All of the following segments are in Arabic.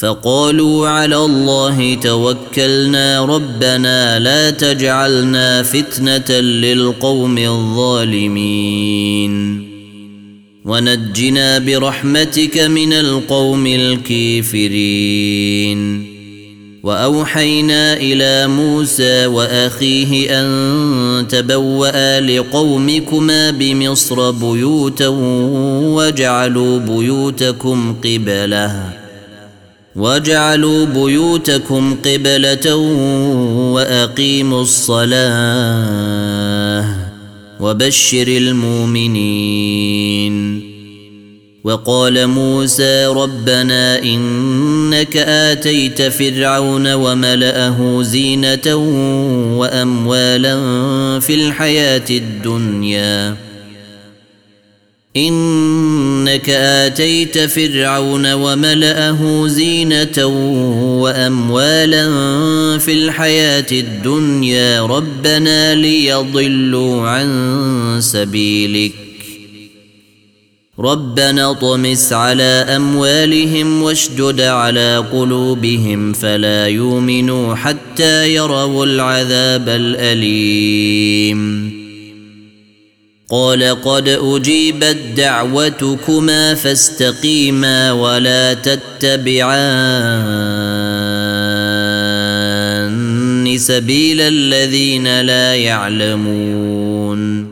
فقالوا على الله توكلنا ربنا لا تجعلنا فتنة للقوم الظالمين. ونجنا برحمتك من القوم الكافرين. وأوحينا إلى موسى وأخيه أن تبوأ لقومكما بمصر بيوتا واجعلوا بيوتكم قبلة. واجعلوا بيوتكم قبلة وأقيموا الصلاة وبشر المؤمنين. وقال موسى ربنا إنك آتيت فرعون وملأه زينة وأموالا في الحياة الدنيا. إنك آتيت فرعون وملأه زينة وأموالا في الحياة الدنيا ربنا ليضلوا عن سبيلك. ربنا طمس على أموالهم واشدد على قلوبهم فلا يؤمنوا حتى يروا العذاب الأليم. قال قد أجيبت دعوتكما فاستقيما ولا تتبعان سبيل الذين لا يعلمون.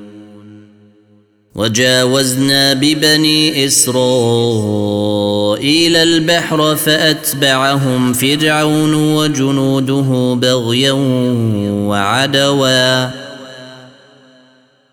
وجاوزنا ببني إسرائيل البحر فأتبعهم فرعون وجنوده بغيا وعدوا.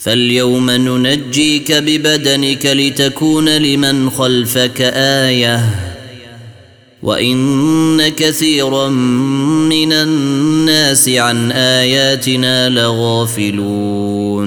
فاليوم ننجيك ببدنك لتكون لمن خلفك آية. وإن كثيرا من الناس عن آياتنا لغافلون.